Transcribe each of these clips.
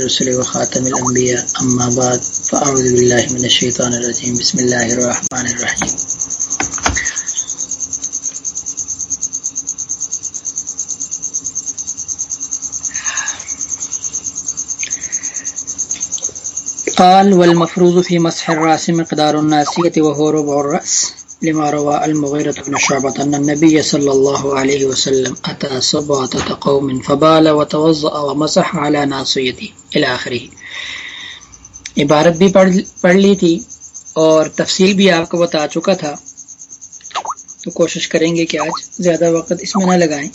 الرسل وخاتم الأنبياء. أما بعد، فأعوذ بالله من الشيطان الرجيم. بسم الله الرحمن الرحيم. قال والمفروض في مسح الراس مقدار الناسية وهو ربع الرأس. لما روى المغيرة بن شعبة أن النبي صلى الله عليه وسلم أتى صبعة قوم فبال وتوضأ ومسح على ناصيته إلى آخره. عبارت بھی پڑھ لی تھی اور تفصیل بھی آپ کو بتا چکا تھا۔ تو کوشش کریں گے کہ آج زیادہ وقت اس میں نہ لگائیں۔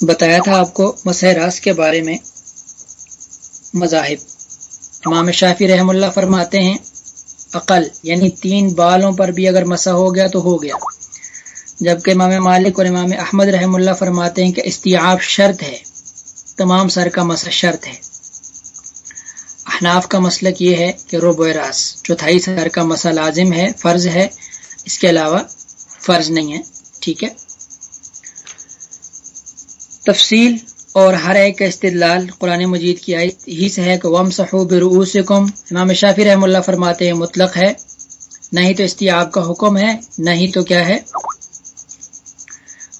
بتایا تھا آپ کو مسح راس کے بارے میں مذاہب۔ امام شافی رحم اللہ فرماتے ہیں عقل یعنی تین بالوں پر بھی اگر مسا ہو گیا تو ہو گیا۔ جبکہ امام مالک اور امام احمد رحم اللہ فرماتے ہیں کہ استیاب شرط ہے۔ تمام سر کا مسا شرط ہے۔ احناف کا مسلک یہ ہے کہ روب راس، چوتھائی سر کا مسا لازم ہے، فرض ہے۔ اس کے علاوہ فرض نہیں ہے، ٹھیک ہے۔ تفصیل اور ہر ایک کا استدلال قرآن مجید کی آیت ہی سے ہے کہ وم صحو برؤسکم امام شافی رحم اللہ فرماتے ہیں مطلق ہے۔ نہ ہی تو استیاب کا حکم ہے، نہ ہی تو کیا ہے؟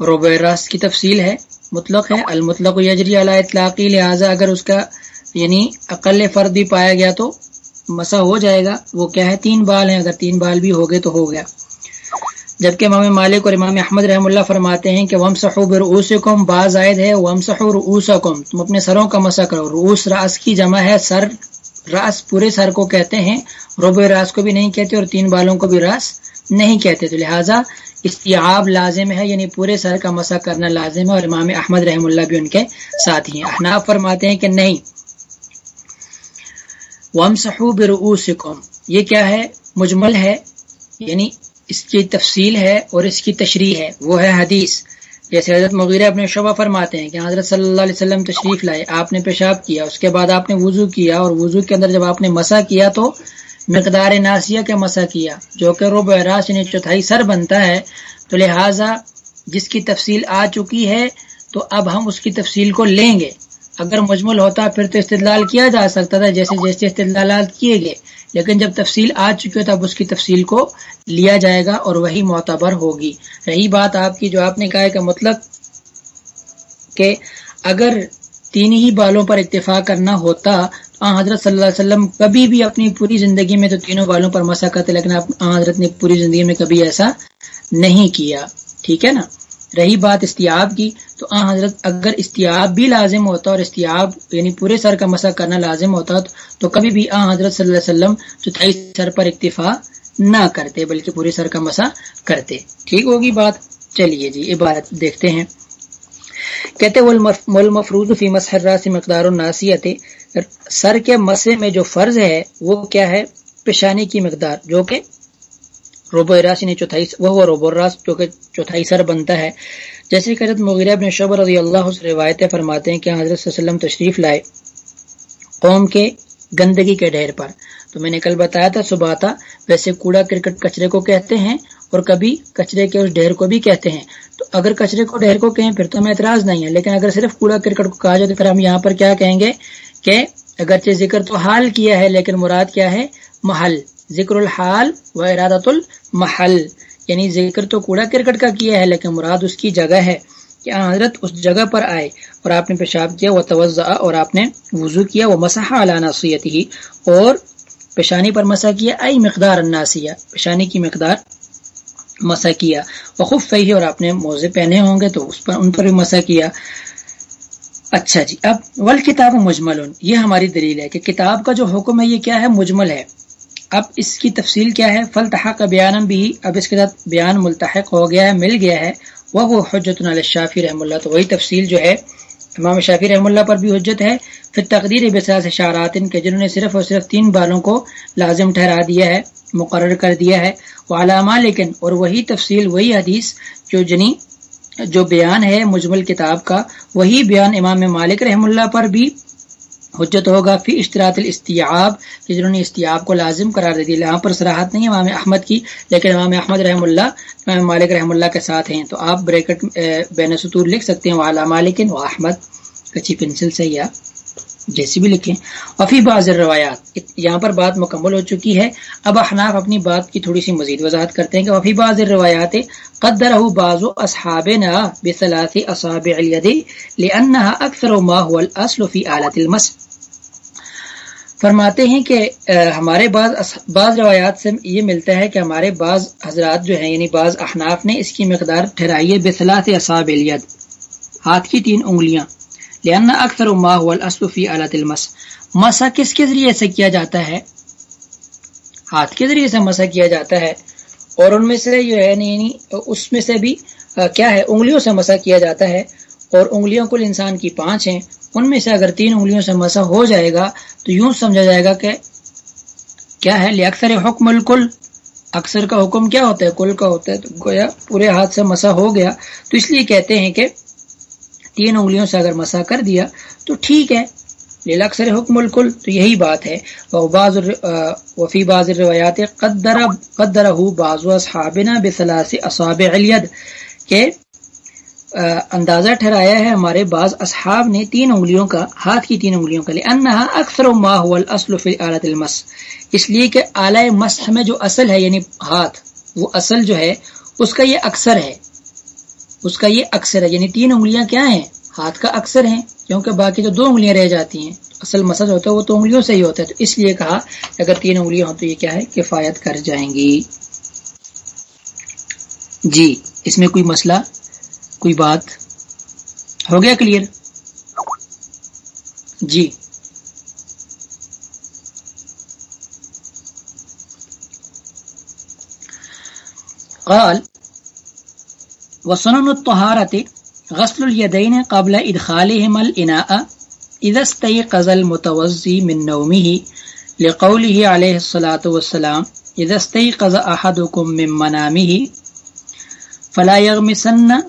روب راس کی تفصیل ہے، مطلق ہے۔ المطلق یجری علی اطلاقی، لہٰذا اگر اس کا یعنی اقل فرد بھی پایا گیا تو مسا ہو جائے گا۔ وہ کیا ہے؟ تین بال ہیں۔ اگر تین بال بھی ہو گئے تو ہو گیا۔ جبکہ امام مالک اور امام احمد رحم اللہ فرماتے ہیں کہ وم سحب رؤوسکم بعض عائد ہے وم سحو رؤوسکم، تم اپنے سروں کا مسا کرو۔ رؤوس راس کی جمع ہے، سر راس پورے سر کو کہتے ہیں۔ رب راس کو بھی نہیں کہتے اور تین بالوں کو بھی راس نہیں کہتے۔ تو لہٰذا استیاب لازم ہے یعنی پورے سر کا مسا کرنا لازم ہے اور امام احمد رحم اللہ بھی ان کے ساتھ ہیں۔ احناف فرماتے ہیں کہ نہیں۔ وم صحب رؤوسکم یہ کیا ہے؟ مجمل ہے یعنی اس کی تفصیل ہے اور اس کی تشریح ہے۔ وہ ہے حدیث۔ جیسے حضرت مغیرہ اپنے شعبہ فرماتے ہیں کہ حضرت صلی اللہ علیہ وسلم تشریف لائے، آپ نے پیشاب کیا، اس کے بعد آپ نے وضو کیا اور وضو کے اندر جب آپ نے مسا کیا تو مقدار ناسیہ کے مسا کیا، جو کہ رب راس یعنی چوتھائی سر بنتا ہے۔ تو لہٰذا جس کی تفصیل آ چکی ہے تو اب ہم اس کی تفصیل کو لیں گے۔ اگر مجمل ہوتا پھر تو استدلال کیا جا سکتا تھا جیسے جیسے استدلالات کیے گئے۔ لیکن جب تفصیل آ چکی ہو تب اس کی تفصیل کو لیا جائے گا اور وہی معتبر ہوگی۔ رہی بات آپ کی جو آپ نے کہا ہے کہ مطلب کہ اگر تین ہی بالوں پر اتفاق کرنا ہوتا، تو حضرت صلی اللہ علیہ وسلم کبھی بھی اپنی پوری زندگی میں تو تینوں بالوں پر مسا کرتے، لیکن حضرت نے پوری زندگی میں کبھی ایسا نہیں کیا۔ ٹھیک ہے نا؟ رہی بات استیاب کی، تو آ حضرت اگر استیاب بھی لازم ہوتا اور استیاب یعنی پورے سر کا مسا کرنا لازم ہوتا تو کبھی بھی آ حضرت صلی اللہ علیہ وسلم چوتھائی سر پر اکتفا نہ کرتے، بلکہ پورے سر کا مسا کرتے۔ ٹھیک ہوگی بات؟ چلیے جی عبارت دیکھتے ہیں۔ کہتے مفروض فی مسحرہ سے مقدار الناسیت سر کے مسے میں جو فرض ہے، وہ کیا ہے؟ پیشانی کی مقدار، جو کہ روبو راس یعنی چوتھائی وہ روبو راس جو کہ چوتھائی سر بنتا ہے۔ جیسے کہ حضرت مغیرہ ابن شعب رضی اللہ سے روایتیں فرماتے ہیں کہ حضرت صلی اللہ علیہ وسلم تشریف لائے قوم کے گندگی کے ڈھیر پر۔ تو میں نے کل بتایا تھا، صبح تھا، ویسے کوڑا کرکٹ کچرے کو کہتے ہیں اور کبھی کچرے کے اس ڈھیر کو بھی کہتے ہیں۔ تو اگر کچرے کو ڈھیر کو کہیں، پھر تو ہمیں اعتراض نہیں ہے۔ لیکن اگر صرف کوڑا کرکٹ کو کہا جائے تو پھر ہم یہاں پر کیا کہیں گے کہ اگرچہ ذکر تو حال کیا ہے، لیکن مراد کیا ہے؟ محل۔ ذکر الحال و ارادت المحل یعنی ذکر تو کوڑا کرکٹ کا کیا ہے، لیکن مراد اس کی جگہ ہے کہ حضرت اس جگہ پر آئے اور آپ نے پیشاب کیا وہ توجہ اور آپ نے وضو کیا وہ مساحا علانا ہی اور پیشانی پر مسا کیا ائی مقدار الناسیہ، پیشانی کی مقدار مسا کیا۔ وہ خوب فہی اور آپ نے موزے پہنے ہوں گے تو اس پر، ان پر بھی مسا کیا۔ اچھا جی اب ول کتاب مجمل یہ ہماری دلیل ہے کہ کتاب کا جو حکم ہے، یہ کیا ہے؟ مجمل ہے۔ اب اس کی تفصیل کیا ہے؟ فلتحق کا بیان بھی اب اس کے ساتھ بیان ملتحق ہو گیا ہے، مل گیا ہے۔ وہ حجت شافی رحم اللہ، تو وہی تفصیل جو ہے، امام شافی رحم اللہ پر بھی حجت ہے۔ پھر تقدیر بساس اشارات کے جنہوں نے صرف اور صرف تین بالوں کو لازم ٹھہرا دیا ہے، مقرر کر دیا ہے۔ وہ علامہ لیکن اور وہی تفصیل، وہی حدیث جو جنی، جو بیان ہے مجمل کتاب کا، وہی بیان امام مالک رحم اللہ پر بھی حجت ہوگا فی اشتراط الاستیاب کہ جنہوں نے استیاب کو لازم قرار دے دیا یہاں پر سراحت نہیں امام احمد کی، لیکن امام احمد رحم اللہ، امام مالک رحم اللہ کے ساتھ ہیں۔ تو آپ بریکٹ بین سطور لکھ سکتے ہیں وہ مالکن و احمد کچی پنسل سے یا جیسی بھی لکھیں۔ وفی بعض روایات، یہاں پر بات مکمل ہو چکی ہے۔ اب احناف اپنی بات کی تھوڑی سی مزید وضاحت کرتے ہیں کہ وفی بعض روایات قدر بعض اصحاب نا بثلاث اصابع اليد لانها اکثر ما هو الاصل في آلة المس۔ فرماتے ہیں کہ ہمارے بعض بعض روایات سے یہ ملتا ہے کہ ہمارے بعض حضرات جو ہیں یعنی بعض احناف نے اس کی مقدار ٹھہرائی ہے بثلاث اصابع اليد۔ ہاتھ کی تین انگلیاں۔ لأن اکثر ما هو الاصل في آلات المس. مسا کس کے ذریعے سے کیا جاتا ہے؟ ہاتھ کے ذریعے سے مسا کیا جاتا ہے۔ اور ان میں سے جو ہے یعنی, یعنی اس میں سے بھی کیا ہے؟ انگلیوں سے مسا کیا جاتا ہے۔ اور انگلیوں کل انسان کی پانچ ہیں۔ ان میں سے اگر تین انگلیوں سے مسا ہو جائے گا، تو یوں سمجھا جائے گا کہ کیا ہے؟ اکثر حکم الکل اکثر کا حکم کیا ہوتا ہے؟ کل کا ہوتا ہے۔ تو گویا پورے ہاتھ سے مسا ہو گیا۔ تو اس لیے کہتے ہیں کہ تین انگلیوں سے اگر مسا کر دیا تو ٹھیک ہے۔ لیلا اکثر حکم الکل، تو یہی بات ہے۔ وفی باز روایات قدر قدر ہو باز اصحابنا بثلاث اصابع الید کہ اندازہ ٹھہرایا ہے ہمارے بعض اصحاب نے تین انگلیوں کا، ہاتھ کی تین انگلیوں کا لیے انہا اکثر ما هو الاصل فی آلت المس۔ اس لیے کہ اعلی مسح میں جو اصل ہے یعنی ہاتھ، وہ اصل جو ہے، اس کا یہ اکثر ہے۔ اس کا یہ اکثر ہے یعنی تین انگلیاں کیا ہیں؟ ہاتھ کا اکثر ہیں، کیونکہ باقی جو دو انگلیاں رہ جاتی ہیں، اصل مسج ہوتا ہے وہ تو انگلیوں سے ہی ہوتا ہے۔ تو اس لیے کہا کہ اگر تین انگلیاں ہوں تو یہ کیا ہے؟ کفایت کر جائیں گی۔ جی اس میں کوئی مسئلہ، کوئی بات؟ ہو گیا کلیئر جی۔ قال وسنن الطهارة غسل اليدين قبل إدخالهما الإناء إذا استيقظ المتوزي من نومه لقوله عليه الصلاة والسلام إذا استيقظ أحدكم من منامه فلا يغمسن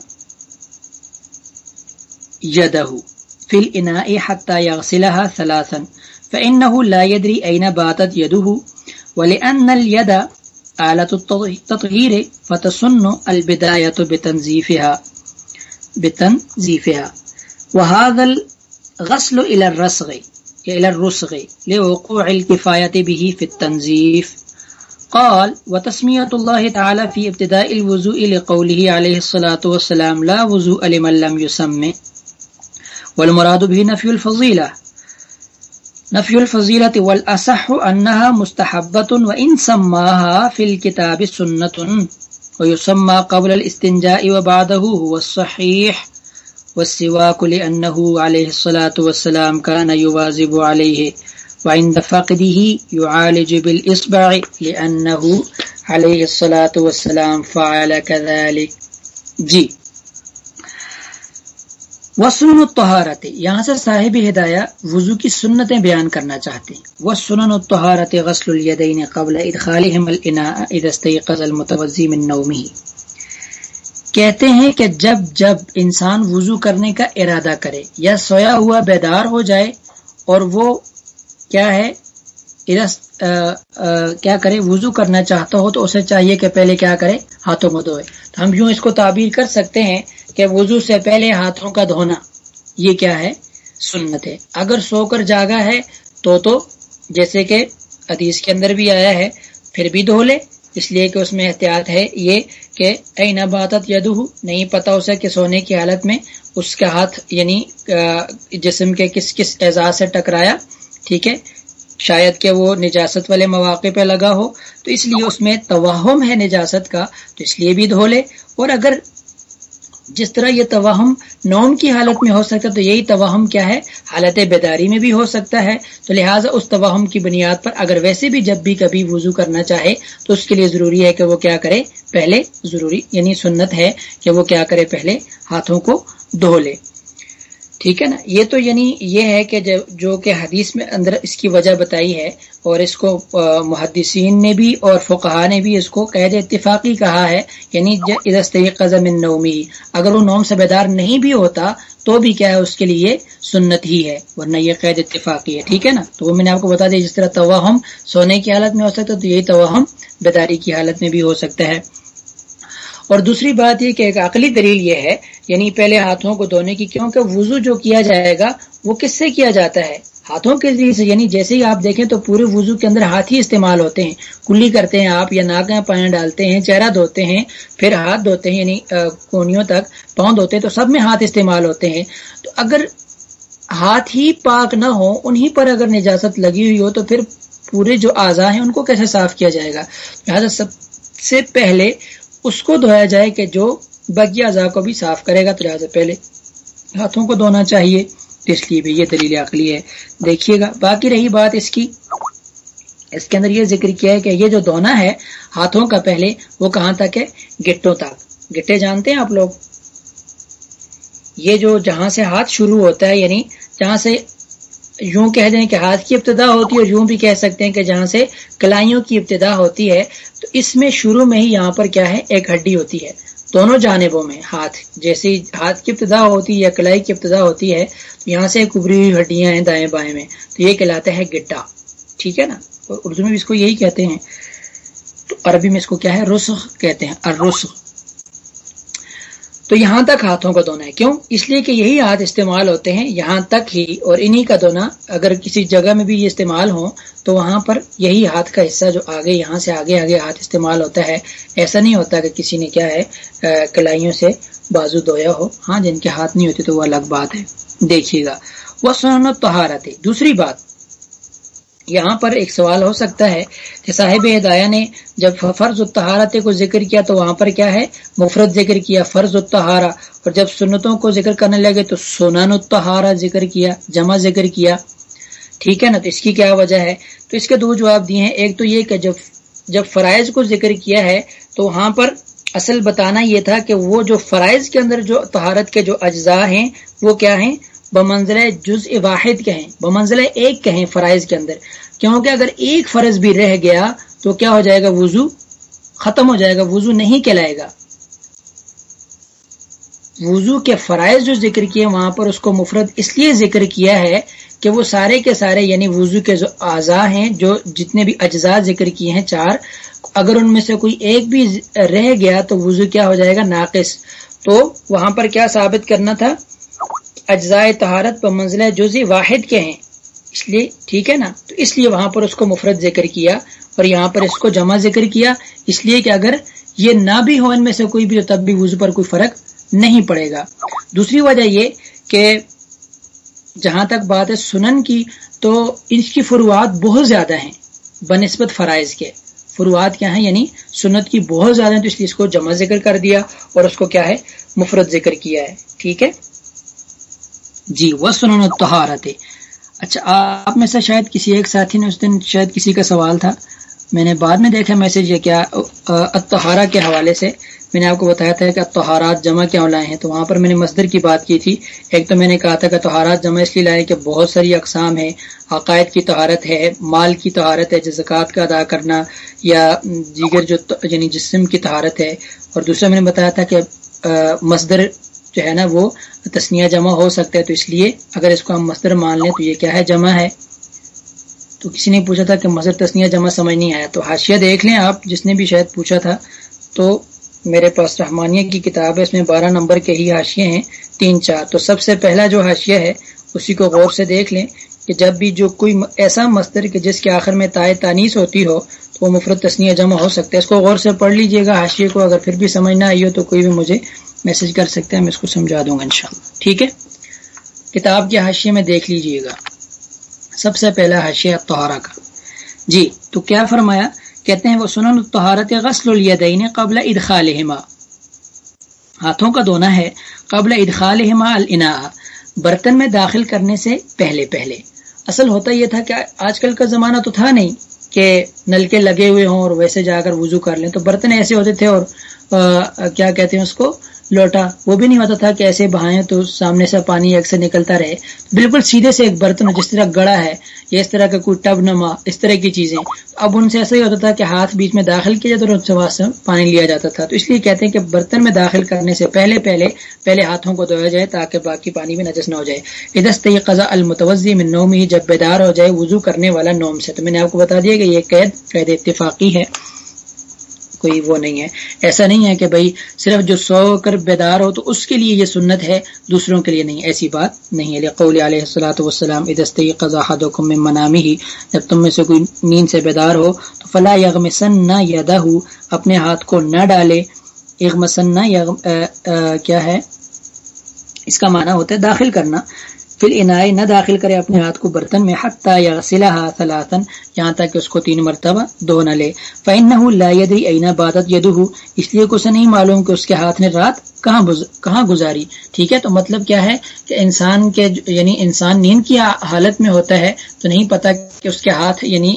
يده في الإناء حتى يغسلها ثلاثا فإنه لا يدري أين باتت يده ولأن اليد آلة التطهير فتسن البداية بتنزيفها بتنزيفها وهذا الغسل إلى الرسغ إلى الرسغ، لوقوع الكفاية به في التنزيف قال وتسمية الله تعالى في ابتداء الوضوء لقوله عليه الصلاة والسلام، لا وضوء لمن لم يسمى والمراد به نفي الفضيلة نفی الفضیلت والاصح انها مستحبت و ان سماها في الكتاب سنة ويسمى قبل الاستنجاء وبعده هو الصحيح والسواك لأنه عليه الصلاة والسلام كان يواظب عليه وعند فقده يعالج بالإصبع لأنه عليه الصلاة والسلام فعل كذلك جي جی، وہ سنن الطہارت یہاں سے صاحب ہدایہ وضو کی سنتیں بیان کرنا چاہتے ہیں۔ وہ سنن الطہارت غسل الیدین قبل ادخالہم الاناء اذا استيقظ المتوضی من نومه۔ کہتے ہیں کہ جب جب انسان وضو کرنے کا ارادہ کرے یا سویا ہوا بیدار ہو جائے اور وہ کیا ہے کیا کرے، وضو کرنا چاہتا ہو تو اسے چاہیے کہ پہلے کیا کرے، ہاتھوں کو دھوئے۔ ہم یوں اس کو تعبیر کر سکتے ہیں کہ وضو سے پہلے ہاتھوں کا دھونا، یہ کیا ہے؟ سنت ہے۔ اگر سو کر جاگا ہے تو تو جیسے کہ حدیث کے اندر بھی آیا ہے، پھر بھی دھو لے۔ اس لیے کہ اس میں احتیاط ہے یہ کہ اے نباتت یدو نہیں پتا اسے کہ سونے کی حالت میں اس کا ہاتھ یعنی جسم کے کس کس اعزاز سے ٹکرایا، ٹھیک ہے؟ شاید کہ وہ نجاست والے مواقع پہ لگا ہو۔ تو اس لیے اس میں توہم ہے نجاست کا، تو اس لیے بھی دھو لے۔ اور اگر جس طرح یہ توہم نوم کی حالت میں ہو سکتا ہے، تو یہی توہم کیا ہے؟ حالت بیداری میں بھی ہو سکتا ہے۔ تو لہٰذا اس توہم کی بنیاد پر اگر ویسے بھی جب بھی کبھی وضو کرنا چاہے، تو اس کے لیے ضروری ہے کہ وہ کیا کرے؟ پہلے ضروری یعنی سنت ہے کہ وہ کیا کرے؟ پہلے ہاتھوں کو دھو لے۔ ٹھیک ہے نا؟ یہ تو یعنی یہ ہے کہ جو کہ حدیث میں اندر اس کی وجہ بتائی ہے اور اس کو محدثین نے بھی اور فقہ نے بھی اس کو قید اتفاقی کہا ہے یعنی قزم نومی اگر وہ نوم سے بیدار نہیں بھی ہوتا تو بھی کیا ہے؟ اس کے لیے سنت ہی ہے، ورنہ یہ قید اتفاقی ہے۔ ٹھیک ہے نا؟ تو وہ میں نے آپ کو بتا دیا، جس طرح توہم سونے کی حالت میں ہو سکتا ہے، تو یہی توہم بیداری کی حالت میں بھی ہو سکتا ہے۔ اور دوسری بات یہ کہ ایک عقلی دلیل یہ ہے یعنی پہلے ہاتھوں کو دھونے کی، کیونکہ وضو جو کیا جائے گا، وہ کس سے کیا جاتا ہے؟ ہاتھوں کے ذریعے سے یعنی جیسے ہی آپ دیکھیں تو پورے وضو کے اندر ہاتھ ہی استعمال ہوتے ہیں۔ کلی کرتے ہیں آپ یا ناک میں پانی ڈالتے ہیں، چہرہ دھوتے ہیں، پھر ہاتھ دھوتے ہیں یعنی کونیوں تک پاؤں دھوتے ہیں، تو سب میں ہاتھ استعمال ہوتے ہیں۔ تو اگر ہاتھ ہی پاک نہ ہو، انہی پر اگر نجاست لگی ہوئی ہو، تو پھر پورے جو اعضاء ہیں، ان کو کیسے صاف کیا جائے گا؟ لہٰذا سب سے پہلے اس کو دھویا جائے کہ جو بقیہ اعضاء کو بھی صاف کرے گا تو پہلے ہاتھوں کو دھونا چاہیے۔ اس لیے بھی یہ دلیل عقلی ہے۔ دیکھیے گا، باقی رہی بات اس کی۔ اس کے اندر یہ ذکر کیا ہے کہ یہ جو دونا ہے، ہاتھوں کا پہلے، وہ کہاں تک ہے؟ گٹوں تک۔ گٹے جانتے ہیں آپ لوگ؟ یہ جو جہاں سے ہاتھ شروع ہوتا ہے یعنی جہاں سے یوں کہہ دیں کہ ہاتھ کی ابتدا ہوتی ہے اور یوں بھی کہہ سکتے ہیں کہ جہاں سے کلائیوں کی ابتدا ہوتی ہے، تو اس میں شروع میں ہی یہاں پر کیا ہے، ایک ہڈی ہوتی ہے، دونوں جانبوں میں، ہاتھ، جیسے ہاتھ کی ابتدا ہوتی ہے یا کلائی کی ابتدا ہوتی ہے، تو یہاں سے کبری ہوئی ہڈیاں ہیں دائیں بائیں میں، تو یہ کہلاتا ہے گڈا ٹھیک ہے نا؟ اردو میں بھی اس کو یہی کہتے ہیں، تو عربی میں اس کو کیا ہے، رسخ کہتے ہیں، الرسخ تو یہاں تک ہاتھوں کا دھونا ہے۔ کیوں؟ اس لیے کہ یہی ہاتھ استعمال ہوتے ہیں یہاں تک ہی اور انہی کا دھونا اگر کسی جگہ میں بھی یہ استعمال ہو تو وہاں پر یہی ہاتھ کا حصہ جو آگے یہاں سے آگے آگے ہاتھ استعمال ہوتا ہے، ایسا نہیں ہوتا کہ کسی نے کیا ہے کلائیوں سے بازو دھویا ہو۔ ہاں جن کے ہاتھ نہیں ہوتے تو وہ الگ بات ہے۔ دیکھیے گا۔ وہ سن تہارت دوسری بات یہاں پر ایک سوال ہو سکتا ہے کہ صاحب ہدایہ نے جب فرض الطہارت کو ذکر کیا تو وہاں پر کیا ہے؟ مفرت ذکر کیا، فرض الطہارہ۔ اور جب سنتوں کو ذکر کرنے لگے تو سنن الطہارہ ذکر کیا، جمع ذکر کیا۔ ٹھیک ہے نا؟ تو اس کی کیا وجہ ہے؟ تو اس کے دو جواب دیے ہیں۔ ایک تو یہ کہ جب جب فرائض کو ذکر کیا ہے تو وہاں پر اصل بتانا یہ تھا کہ وہ جو فرائض کے اندر جو طہارت کے جو اجزاء ہیں وہ کیا ہیں؟ بمنزل جز واحد کہیں بمنزل ایک کہیں فرائض کے اندر۔ کیونکہ اگر ایک فرض بھی رہ گیا تو کیا ہو جائے گا؟ وضو ختم ہو جائے گا، وضو نہیں کہلائے گا۔ وضو کے فرائض جو ذکر کیے، وہاں پر اس کو مفرد اس لیے ذکر کیا ہے کہ وہ سارے کے سارے یعنی وضو کے جو اعضاء ہیں، جو جتنے بھی اجزاء ذکر کیے ہیں، چار، اگر ان میں سے کوئی ایک بھی رہ گیا تو وضو کیا ہو جائے گا؟ ناقص۔ تو وہاں پر کیا ثابت کرنا تھا؟ اجزائے طہارت پر منزلہ جزی واحد کے ہیں۔ اس لیے ٹھیک ہے نا؟ تو اس لیے وہاں پر اس کو مفرد ذکر کیا اور یہاں پر اس کو جمع ذکر کیا۔ اس لیے کہ اگر یہ نہ بھی ہو ان میں سے کوئی بھی تب بھی وضو پر کوئی فرق نہیں پڑے گا۔ دوسری وجہ یہ کہ جہاں تک بات ہے سنن کی، تو اس کی فروعات بہت زیادہ ہیں، بنسبت فرائض کے۔ فروعات کیا ہیں؟ یعنی سنت کی بہت زیادہ ہیں، تو اس لیے اس کو جمع ذکر کر دیا اور اس کو کیا ہے؟ مفرد ذکر کیا ہے۔ ٹھیک ہے؟ جی وہ تہارت اچھا آپ میں سے شاید کسی ایک ساتھی نے اس دن شاید کسی کا سوال تھا۔ میں نے بعد میں دیکھا میسج یہ کیا اتہارا کے حوالے سے۔ میں نے آپ کو بتایا تھا کہ اتہارات جمع کیا لائے ہیں، تو وہاں پر میں نے مصدر کی بات کی تھی۔ ایک تو میں نے کہا تھا کہ تہارات جمع اس لیے لائے کہ بہت ساری اقسام ہیں۔ عقائد کی تہارت ہے، مال کی تہارت ہے زکوٰۃ کا ادا کرنا یا دیگر جو یعنی جسم کی تہارت ہے۔ اور دوسرا میں نے بتایا تھا کہ مصدر جو ہے نا وہ تسنیا جمع ہو سکتا ہے تو اس لیے اگر اس کو ہم مصدر مان لیں تو یہ کیا ہے؟ جمع ہے۔ تو کسی نے پوچھا تھا کہ مصدر تسنیا جمع سمجھ نہیں آیا۔ تو حاشیہ دیکھ لیں آپ، جس نے بھی شاید پوچھا تھا۔ تو میرے پاس رحمانیہ کی کتاب ہے، اس میں بارہ نمبر کے ہی حاشیے ہیں، تین چار۔ تو سب سے پہلا جو حاشیہ ہے، اسی کو غور سے دیکھ لیں کہ جب بھی جو کوئی ایسا مستر کہ جس کے آخر میں تائے تانیس ہوتی ہو، تو وہ مفرت تسنیہ جمع ہو سکتا ہے۔ اس کو غور سے پڑھ لیجیے گا حاشیے کو، اگر پھر بھی سمجھ نہ آئی ہو تو کوئی بھی مجھے میسج کر سکتے ہیں، میں اس کو سمجھا دوں گا انشاءاللہ۔ ٹھیک ہے؟ کتاب کے حاشیے میں دیکھ لیجیے گا۔ سب سے پہلا حاشیہ توہارا کا۔ جی تو کیا فرمایا؟ کہتے ہیں، وہ سنن تہارت غسل الیدین قبل ادخالہما ہاتھوں کا دھونا ہے قبل ادخالہما النا برتن میں داخل کرنے سے پہلے پہلے۔ اصل ہوتا یہ تھا کہ آج کل کا زمانہ تو تھا نہیں کہ نلکے لگے ہوئے ہوں اور ویسے جا کر وضو کر لیں۔ تو برتن ایسے ہوتے تھے اور کیا کہتے ہیں اس کو؟ لوٹا۔ وہ بھی نہیں ہوتا تھا کہ ایسے بہائیں تو سامنے سے پانی اکثر نکلتا رہے۔ بالکل سیدھے سے ایک برتن جس طرح گڑا ہے یا اس طرح کا کوئی ٹب نما اس طرح کی چیزیں۔ اب ان سے ایسا ہی ہوتا تھا کہ ہاتھ بیچ میں داخل کیا جاتا اور سے پانی لیا جاتا تھا۔ تو اس لیے کہتے ہیں کہ برتن میں داخل کرنے سے پہلے پہلے پہلے ہاتھوں کو دھویا جائے تاکہ باقی پانی میں نجس نہ ہو جائے۔ ادست یہ قزا المتوزی میں نوم ہی جب بیدار ہو جائے وضو کرنے والا نوم سے۔ تو میں نے آپ کو بتا دیا کہ یہ قید قید اتفاقی ہے۔ کوئی وہ نہیں ہے۔ ایسا نہیں ہے کہ بھائی صرف جو سو کر بیدار ہو تو اس کے لیے یہ سنت ہے، دوسروں کے لیے نہیں۔ ایسی بات نہیں ہے۔ قول علیہ السلاۃ وسلام ادستی قزاحد منامی ہی جب تم میں سے کوئی نیند سے بیدار ہو تو فلاں یغم سن نہ یادا اپنے ہاتھ کو نہ ڈالے۔ اغمسن کیا ہے؟ اس کا معنی ہوتا ہے داخل کرنا۔ پھر انائے نہ داخل کرے اپنے ہاتھ کو برتن میں حتیٰ یا سلاحا سلاطن یہاں تک کہ اس کو تین مرتبہ دو نہ لے۔ فین نہ اینا بادت یدہ اس لیے کچھ نہیں معلوم کہ اس کے ہاتھ نے رات کہاں کہاں گزاری۔ ٹھیک ہے، تو مطلب کیا ہے کہ انسان کے یعنی انسان نیند کی حالت میں ہوتا ہے تو نہیں پتا کہ اس کے ہاتھ یعنی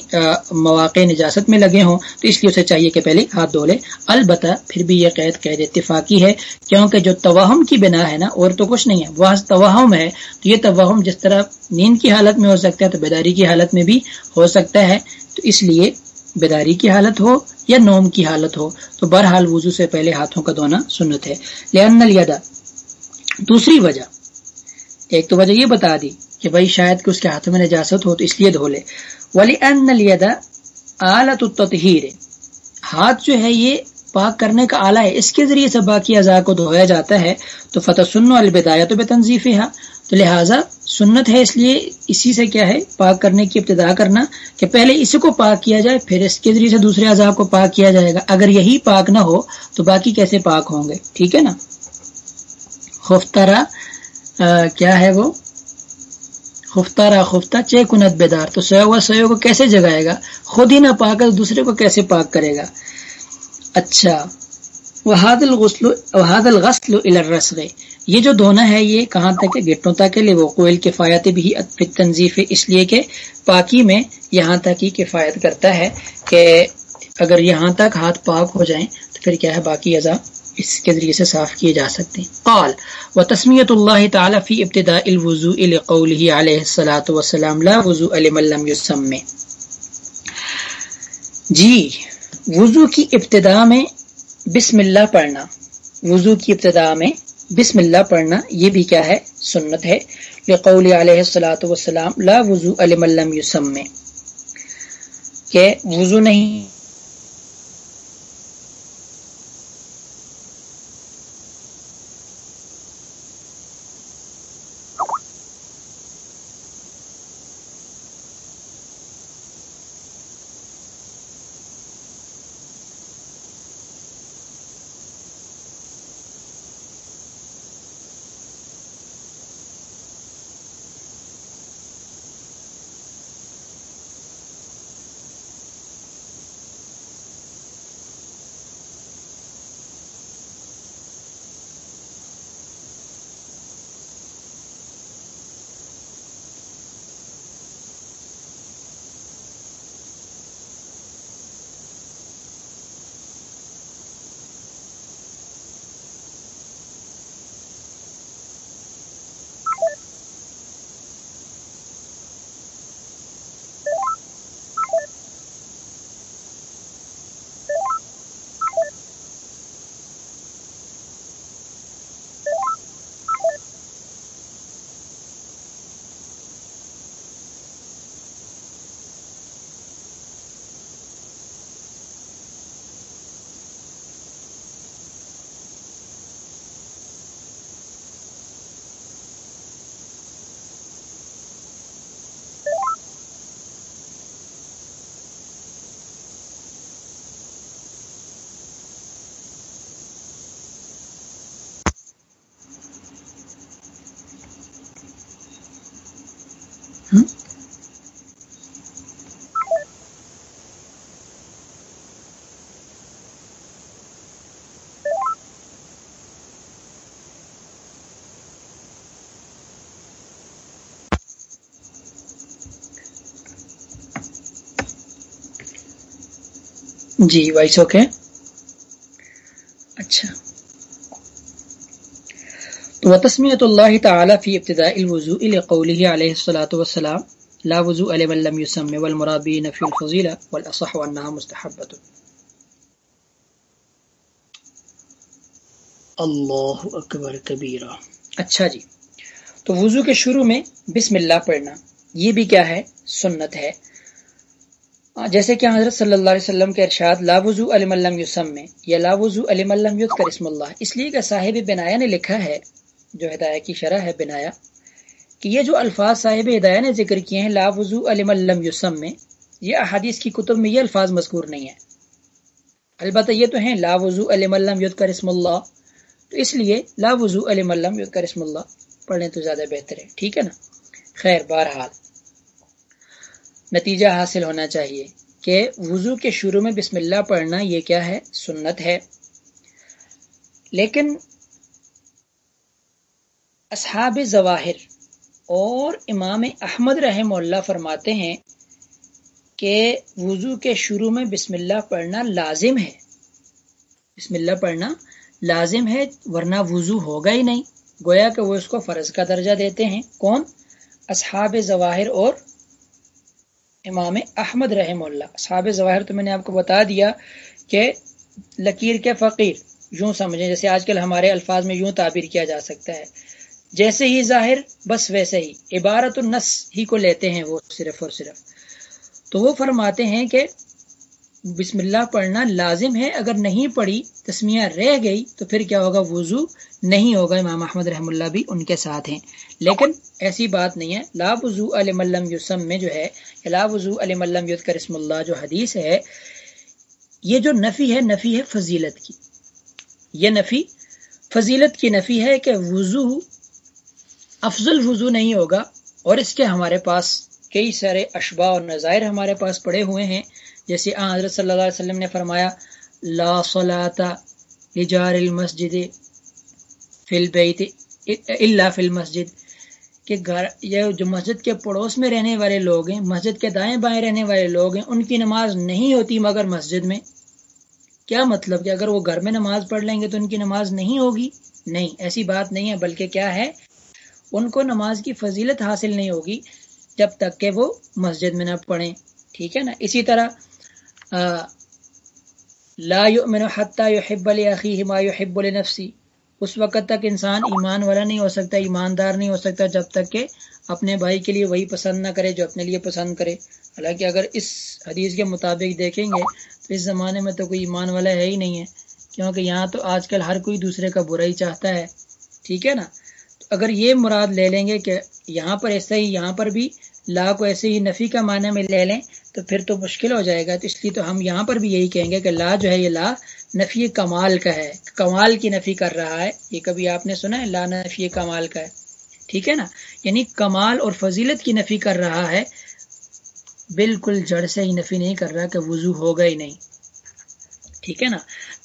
مواقع نجاست میں لگے ہوں۔ تو اس لیے اسے چاہیے کہ پہلے ہاتھ دھو لے۔ البتہ پھر بھی یہ قید قید اتفاقی ہے، کیونکہ جو توہم کی بنا ہے نا، اور تو کچھ نہیں ہے۔ وہ توہم ہے، تو یہ توہم جس طرح نیند کی حالت میں ہو سکتا ہے تو بیداری کی حالت میں بھی ہو سکتا ہے، تو اس لیے بیداری کی حالت ہو یا نوم کی حالت ہو، تو بہرحال وضو سے پہلے ہاتھوں کا دھونا سنت ہے۔ لیدا دوسری وجہ، ایک تو وجہ یہ بتا دی کہ بھائی شاید کہ اس کے ہاتھوں میں نجاست ہو تو اس لیے دھو لے۔ ولی ان الدا آلت التطہیر، ہاتھ جو ہے یہ پاک کرنے کا آلہ ہے، اس کے ذریعے سے باقی اعضاء کو دھویا جاتا ہے، تو فتح سن البدایت بے تنظیف ہاں تو لہٰذا سنت ہے اس لیے اسی سے کیا ہے، پاک کرنے کی ابتدا کرنا کہ پہلے اسی کو پاک کیا جائے، پھر اس کے ذریعے سے دوسرے عذاب کو پاک کیا جائے گا۔ اگر یہی پاک نہ ہو تو باقی کیسے پاک ہوں گے؟ ٹھیک ہے نا؟ خفتارا کیا ہے وہ؟ خفتارا خفتہ چے کنت بیدار۔ تو سویا ہوا سویا کو کیسے جگائے گا؟ خود ہی نہ پاک دوسرے کو کیسے پاک کرے گا؟ اچھا۔ وحاد الغسل وحاد الغسل الرسغ یہ جو دھونا ہے، یہ کہاں تک ہے؟ گٹوں تک لے وہ کوئل کفایت بھی تنظیف ہے اس لیے کہ پاکی میں یہاں تک ہی کفایت کرتا ہے کہ اگر یہاں تک ہاتھ پاک ہو جائیں، تو پھر کیا ہے؟ باقی اعضاء اس کے ذریعے سے صاف کیے جا سکتے ہیں۔ قال و تسمیت اللہ تعالی فی ابتداء الوضوء لقوله علیہ الصلوۃ والسلام لا وضوء لمن لم يسمى جی وضو کی ابتدا میں بسم اللہ پڑھنا۔ وضو کی ابتدا میں بسم اللہ پڑھنا، یہ بھی کیا ہے؟ سنت ہے۔ لقول علیہ السلاۃ وسلام لا وضو علم یوسم کہ وضو نہیں جی وائس اوکے اچھا۔ تو تسمیت اللہ تعالی فی ابتداء الوضوء لقوله علیہ الصلوۃ والسلام لا وضوء لمن لم يسمى والمراد به نفي الفضيله والاصح انها مستحبه اللہ اکبر کبیرہ۔ اچھا جی۔ تو وضو کے شروع میں بسم اللہ پڑھنا یہ بھی کیا ہے؟ سنت ہے۔ ہاں، جیسے کہ حضرت صلی اللہ علیہ وسلم کے ارشاد، لا وضو علم علم یوسم میں یا لا وضو علم علم یذکر اسم اللہ. اس لیے کہ صاحب بنایا نے لکھا ہے، جو ہدایہ کی شرح ہے بنایا، کہ یہ جو الفاظ صاحب ہدایہ نے ذکر کیے ہیں، لا وضو علم علم یوسم میں یہ احادیث کی کتب میں یہ الفاظ مذکور نہیں ہیں. البتہ یہ تو ہیں، لا وضو علم علم یذکر اسم اللہ. تو اس لیے لا وضو علم علم یذکر اسم اللہ، پڑھنے تو زیادہ بہتر ہے. ٹھیک ہے نا؟ خیر، بہرحال. نتیجہ حاصل ہونا چاہیے کہ وضو کے شروع میں بسم اللہ پڑھنا یہ کیا ہے؟ سنت ہے۔ لیکن اصحاب ظواہر اور امام احمد رحم اللہ فرماتے ہیں کہ وضو کے شروع میں بسم اللہ پڑھنا لازم ہے۔ بسم اللہ پڑھنا لازم ہے ورنہ وضو ہوگا ہی نہیں۔ گویا کہ وہ اس کو فرض کا درجہ دیتے ہیں۔ کون؟ اصحاب ظواہر اور امام احمد رحم اللہ۔ صحاب ظواہر تو میں نے آپ کو بتا دیا کہ لکیر کے فقیر یوں سمجھیں، جیسے آج کل ہمارے الفاظ میں یوں تعبیر کیا جا سکتا ہے۔ جیسے ہی ظاہر، بس ویسے ہی۔ عبارت النس ہی کو لیتے ہیں وہ صرف اور صرف۔ تو وہ فرماتے ہیں کہ بسم اللہ پڑھنا لازم ہے، اگر نہیں پڑھی، تسمیہ رہ گئی تو پھر کیا ہوگا؟ وضو نہیں ہوگا امام احمد رحم اللہ بھی ان کے ساتھ ہیں۔ لیکن ایسی بات نہیں ہے۔ لا وضو علم علم یوسم میں جو ہے لا وضو علم علم یذکر اسم اللہ جو حدیث ہے، یہ جو نفی ہے نفی ہے فضیلت کی۔ یہ نفی، فضیلت کی نفی ہے کہ وضو افضل وضو نہیں ہوگا اور اس کے ہمارے پاس کئی سارے اشباء اور نظائر ہمارے پاس پڑے ہوئے ہیں۔ جیسے حضرت صلی اللہ علیہ وسلم نے فرمایا، لا صلاة لجار المسجد فی البیت، الا فی المسجد، کہ گھر، یہ جو مسجد کے پڑوس میں رہنے والے لوگ ہیں، مسجد کے دائیں بائیں رہنے والے لوگ ہیں، ان کی نماز نہیں ہوتی مگر مسجد میں۔ کیا مطلب کہ اگر وہ گھر میں نماز پڑھ لیں گے تو ان کی نماز نہیں ہوگی؟ نہیں، ایسی بات نہیں ہے، بلکہ کیا ہے، ان کو نماز کی فضیلت حاصل نہیں ہوگی جب تک کہ وہ مسجد میں نہ پڑھیں۔ ٹھیک ہے نا؟ اسی طرح لا يؤمن حتى يحب لاخيه ما يحب لنفسه اس وقت تک انسان ایمان والا نہیں ہو سکتا، ایماندار نہیں ہو سکتا جب تک کہ اپنے بھائی کے لیے وہی پسند نہ کرے جو اپنے لیے پسند کرے۔ حالانکہ اگر اس حدیث کے مطابق دیکھیں گے تو اس زمانے میں تو کوئی ایمان والا ہے ہی نہیں ہے، کیونکہ یہاں تو آج کل ہر کوئی دوسرے کا برا ہی چاہتا ہے۔ ٹھیک ہے نا؟ تو اگر یہ مراد لے لیں گے کہ یہاں پر ایسا ہی، یہاں پر بھی لا کو ایسے ہی نفی کا معنی میں لے لیں تو پھر تو مشکل ہو جائے گا۔ تو اس لیے تو ہم یہاں پر بھی یہی کہیں گے کہ لا جو ہے یہ لا نفی کمال کا ہے، کمال کی نفی کر رہا ہے۔ یہ کبھی آپ نے سنا ہے، لا نفی کمال کا ہے۔ ٹھیک ہے نا؟ یعنی کمال اور فضیلت کی نفی کر رہا ہے۔ بالکل جڑ سے ہی نفی نہیں کر رہا کہ وضو ہوگا ہی نہیں۔ ٹھیک ہے نا؟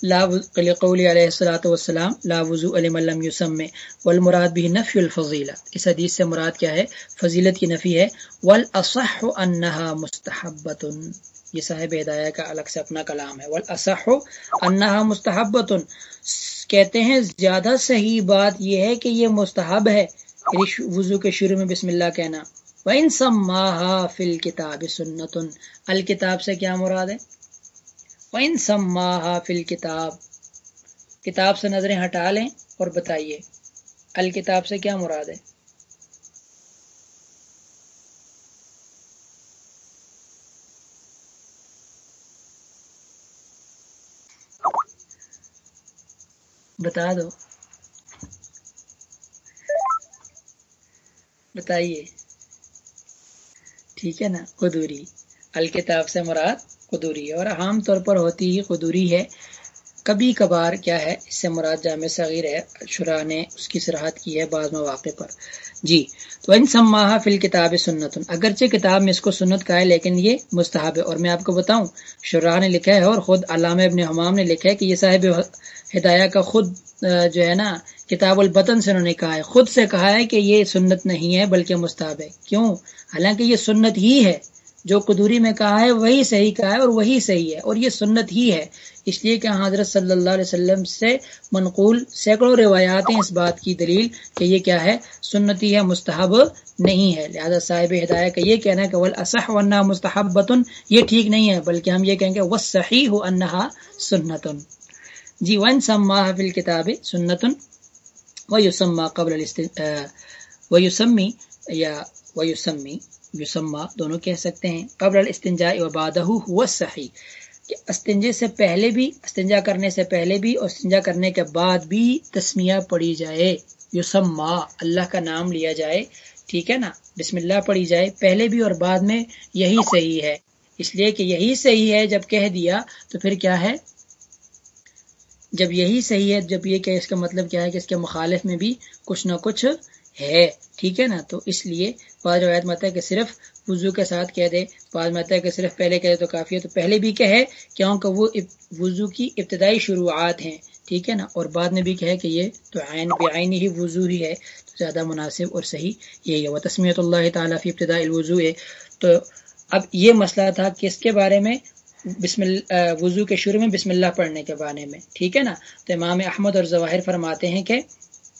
لا قول علیہ السلاۃ والسلام، لا وضو علم علم یوسم میں والمراد بھی نفی الفضیلہ۔ اس حدیث سے مراد کیا ہے؟ فضیلت کی نفی ہے۔ والاصح انہا مستحبت یہ صاحب ہدایہ کا الگ سے اپنا کلام ہے۔ والاصح انہا مستحبت کہتے ہیں زیادہ صحیح بات یہ ہے کہ یہ مستحب ہے۔ یعنی وضو کے شروع میں بسم اللہ کہنا۔ وَإِن سَمَّاهَا فِي الْكِتَابِ سُنَّةٌ الکتاب سے کیا مراد ہے؟ وَإِن سَمَّاهَا فِي الْكِتَاب۔ کتاب سے نظریں ہٹا لیں اور بتائیے۔ الکتاب سے کیا مراد ہے؟ بتا دو۔ بتائیے۔ ٹھیک ہے نا؟ قدوری۔ الکتاب سے مراد قدوری اور عام طور پر ہوتی ہی قدوری ہے۔ کبھی کبھار کیا ہے، اس سے مراد جامع صغیر ہے، شرح نے اس کی سراحت کی ہے بعض مواقع پر۔ جی تو ان سماحہ فی الکتاب سنت اگرچہ کتاب میں اس کو سنت کا ہے، لیکن یہ مستحب ہے۔ اور میں آپ کو بتاؤں شراہ نے لکھا ہے اور خود علامہ ابن حمام نے لکھا ہے کہ یہ صاحب ہدایہ کا خود جو ہے نا، کتاب البتن سے انہوں نے کہا ہے۔ خود سے کہا ہے کہ یہ سنت نہیں ہے، بلکہ مستحب ہے۔ کیوں؟ حالانکہ یہ سنت ہی ہے۔ جو قدوری میں کہا ہے، وہی صحیح کہا ہے اور وہی صحیح ہے اور یہ سنت ہی ہے۔ اس لیے کہ ہاں، حضرت صلی اللہ علیہ وسلم سے منقول سینکڑوں روایات ہیں اس بات کی دلیل کہ یہ کیا ہے؟ سنتی ہے، مستحب نہیں ہے۔ لہذا صاحب ہدایہ کا یہ کہنا ہے کہ ولاسح ونہ مستحب بتن یہ ٹھیک نہیں ہے، بلکہ ہم یہ کہیں گے وہ صحیح ہو انہا سنتن جی ون سما فل کتاب سنتن و یوسما قبل و یوسمی یا و یوسمی یوسما دونوں کہہ سکتے ہیں۔ قبل الاستنجاء و بادہ ہوا صحیح کہ استنجے سے پہلے بھی، استنجا کرنے سے پہلے بھی اور استنجا کرنے کے بعد بھی تسمیہ پڑھی جائے۔ یوسما اللہ کا نام لیا جائے۔ ٹھیک ہے نا؟ بسم اللہ پڑھی جائے۔ پہلے بھی اور بعد میں یہی صحیح ہے۔ اس لیے کہ یہی صحیح ہے جب کہہ دیا تو پھر کیا ہے؟ جب یہی صحیح ہے، جب یہ کہ اس کا مطلب کیا ہے کہ اس کے مخالف میں بھی کچھ نہ کچھ ہے۔ ٹھیک ہے نا؟ تو اس لیے بعض روایت مت ہے کہ صرف وضو کے ساتھ کہہ دے، بعض مت ہے کہ صرف پہلے کہہ دے تو کافی ہے، تو پہلے بھی کہے کیونکہ وہ وضو کی ابتدائی شروعات ہیں، ٹھیک ہے نا؟ اور بعد میں بھی کہے کہ یہ تو عین بعین ہی وضو ہی ہے، تو زیادہ مناسب اور صحیح یہی ہے۔ وہ تسمیت اللہ تعالیٰ فی ابتدا الوضو ہے تو اب یہ مسئلہ تھا کس کے بارے میں؟ بسم اللہ وضو کے شروع میں بسم اللہ پڑھنے کے بارے میں، ٹھیک ہے نا؟ تو امام احمد اور ظواہر فرماتے ہیں کہ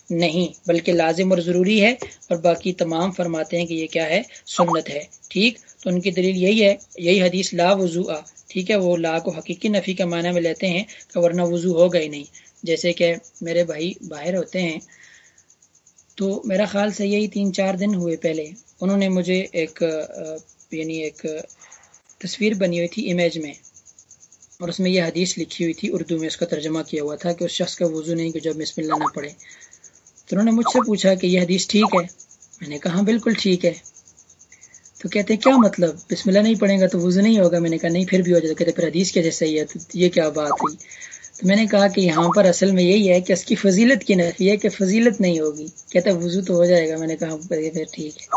نہیں، بلکہ لازم اور ضروری ہے اور باقی تمام فرماتے ہیں کہ یہ کیا ہے؟ سنت ہے۔ ٹھیک؟ تو ان کی دلیل یہی ہے، یہی حدیث لا وضو آ ٹھیک ہے؟ وہ لا کو حقیقی نفی کا معنی میں لیتے ہیں کہ ورنہ وضو ہو گئی نہیں۔ جیسے کہ میرے بھائی باہر ہوتے ہیں، تو میرا خیال سے یہی تین چار دن ہوئے پہلے انہوں نے مجھے ایک یعنی ایک تصویر بنی ہوئی تھی امیج میں، اور اس میں یہ حدیث لکھی ہوئی تھی اردو میں، اس کا ترجمہ کیا ہوا تھا کہ اس شخص کا وضو نہیں، کہ جب بسم اللہ نہ پڑھے۔ تو انہوں نے مجھ سے پوچھا کہ یہ حدیث ٹھیک ہے؟ میں نے کہا ہاں، بالکل ٹھیک ہے۔ تو کہتے کیا مطلب؟ بسم اللہ نہیں پڑھے گا تو وضو نہیں ہوگا۔ میں نے کہا، نہیں، پھر بھی ہو جاتا کہتے پھر حدیث کیسے صحیح ہے؟ تو یہ کیا بات ہوئی؟ تو میں نے کہا کہ یہاں پر اصل میں یہی ہے کہ اس کی فضیلت کی نفی ہے کہ فضیلت نہیں ہوگی۔ کہتا وضو تو ہو جائے گا۔ میں نے کہا پھر ٹھیک ہے۔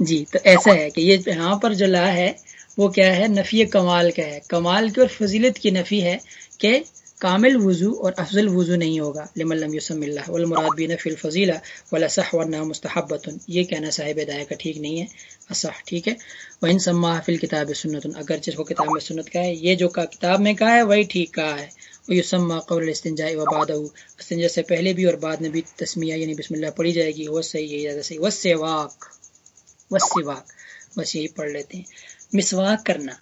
جی تو ایسا ہے کہ یہ یہاں پر جو لا ہے، وہ کیا ہے؟ نفی کمال کا ہے۔ کمال کی اور فضیلت کی نفی ہے کہ کامل وضو اور افضل وضو نہیں ہوگا۔ لم لم یوسم اللہ والمراد بین فی الفضیلہ ولا صح ورنہ مستحبت یہ کہنا صاحب دائے کا ٹھیک نہیں ہے۔ اصح، ٹھیک ہے۔ وہ ان سما فی الکتاب سنت اگر جس کو کتاب میں سنت کا ہے، یہ جو کا کتاب میں کہا ہے، وہی ٹھیک کہا ہے۔ وہ یوسما قول الاستنجاء و بعد استنجا سے پہلے بھی اور بعد میں بھی تسمیہ یعنی بسم اللہ پڑھی جائے گی۔ وہ صحیح ہے زیادہ صحیح۔ وسواک وسواک بس یہی پڑھ لیتے ہیں۔ مسواک کرنا۔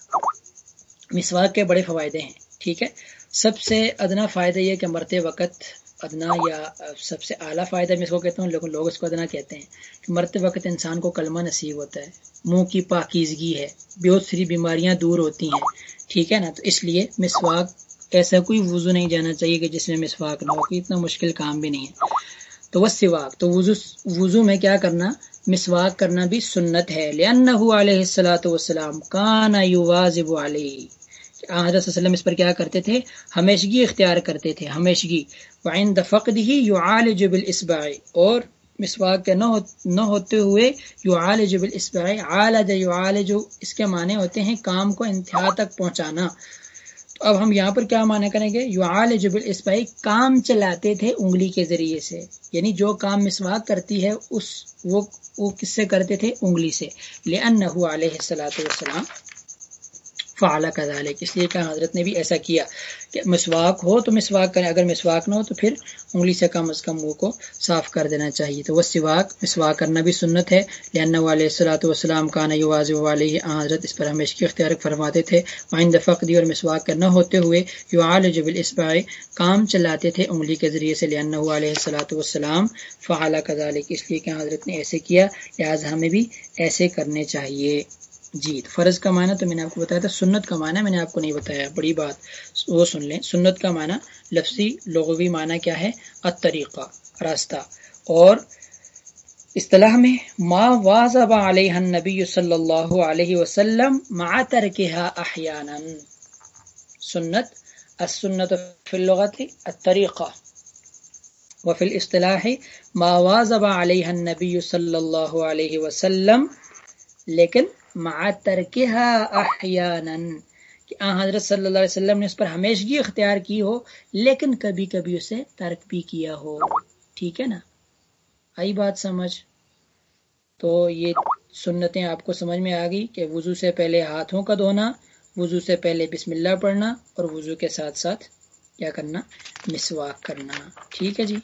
مسواک کے بڑے فوائدے ہیں، ٹھیک ہے۔ سب سے ادنا فائدہ یہ کہ مرتے وقت ادنا یا سب سے اعلیٰ فائدہ میں اس کو کہتا ہوں، لیکن لوگ اس کو ادنا کہتے ہیں کہ مرتے وقت انسان کو کلمہ نصیب ہوتا ہے۔ منہ کی پاکیزگی ہے بہت ساری بیماریاں دور ہوتی ہیں۔ ٹھیک ہے نا؟ تو اس لیے مسواک، ایسا کوئی وضو نہیں جانا چاہیے کہ جس میں مسواک نہ ہو کہ اتنا مشکل کام بھی نہیں ہے۔ تو وہ سواک تو وضو وضو میں کیا کرنا؟ مسواک کرنا بھی سنت ہے۔ لن علیہ السلاۃ وسلام کانا یو واضب علیہ حضرت وسلم اس پر کیا کرتے تھے؟ ہمیشگی اختیار کرتے تھے، ہمیشگی۔ وعند فقده يعالج بالاصبع اور مسواک کے نہ ہوتے ہوئے يعالج بالاصبع عالج يعالج اس کے معنی ہوتے ہیں کام کو انتہا تک پہنچانا۔ تو اب ہم یہاں پر کیا معنی کریں گے؟ يعالج بالاصبع کام چلاتے تھے انگلی کے ذریعے سے۔ یعنی جو کام مسواک کرتی ہے، اس وہ وہ کس سے کرتے تھے؟ انگلی سے۔ لانه علیہ الصلوۃ والسلام۔ فعلا کا ذالک اس لیے کہ حضرت نے بھی ایسا کیا کہ مسواک ہو تو مسواک کریں، اگر مسواک نہ ہو تو پھر انگلی سے کم از کم منہ کو صاف کر دینا چاہیے۔ تو وہ سواک مسواک کرنا بھی سنت ہے لہن علیہ السلاۃ والسلام کان یواز علیہ حضرت اس پر ہمیشہ کی اختیار فرماتے تھے۔ وائند فقدی، اور مسواک کرنا ہوتے ہوئے یو جب الاسباء کام چلاتے تھے انگلی کے ذریعے سے لہن علیہ السلاۃ والسلام فعلا کا ذالک اس لیے کہ حضرت نے ایسے کیا لہٰذا ہمیں بھی ایسے کرنے چاہیے۔ جی تو فرض کا معنی تو میں نے آپ کو بتایا تھا، سنت کا معنی میں نے آپ کو نہیں بتایا، بڑی بات، وہ سن لیں۔ سنت کا معنی لفظی لغوی معنی کیا ہے؟ الطریقہ، راستہ۔ اور اصطلاح میں، ما واضب علیہ النبی صلی اللہ علیہ وسلم مع ترکها احیانا۔ سنت، السنت فی اللغت، الطریقہ۔ وفی الاصطلاح، ما واضب علیہ النبی صلی اللہ علیہ وسلم، لیکن مع احیانا، کہ حضرت صلی اللہ علیہ وسلم نے اس پر ہمیشگی اختیار کی ہو، لیکن کبھی کبھی اسے ترک بھی کیا ہو۔ ٹھیک ہے نا؟ آئی بات سمجھ؟ تو یہ سنتیں آپ کو سمجھ میں آ گئی کہ وضو سے پہلے ہاتھوں کا دھونا، وضو سے پہلے بسم اللہ پڑھنا، اور وضو کے ساتھ ساتھ کیا کرنا؟ مسواک کرنا۔ ٹھیک ہے جی؟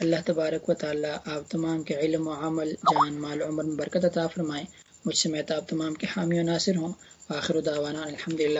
اللہ تبارک و تعالیٰ آپ تمام کے علم و عمل، جان، مال، عمر، برکت عطا فرمائیں مجھ سے آپ تمام کے حامی و ناصر ہوں۔ آخر دعوانا الحمد للہ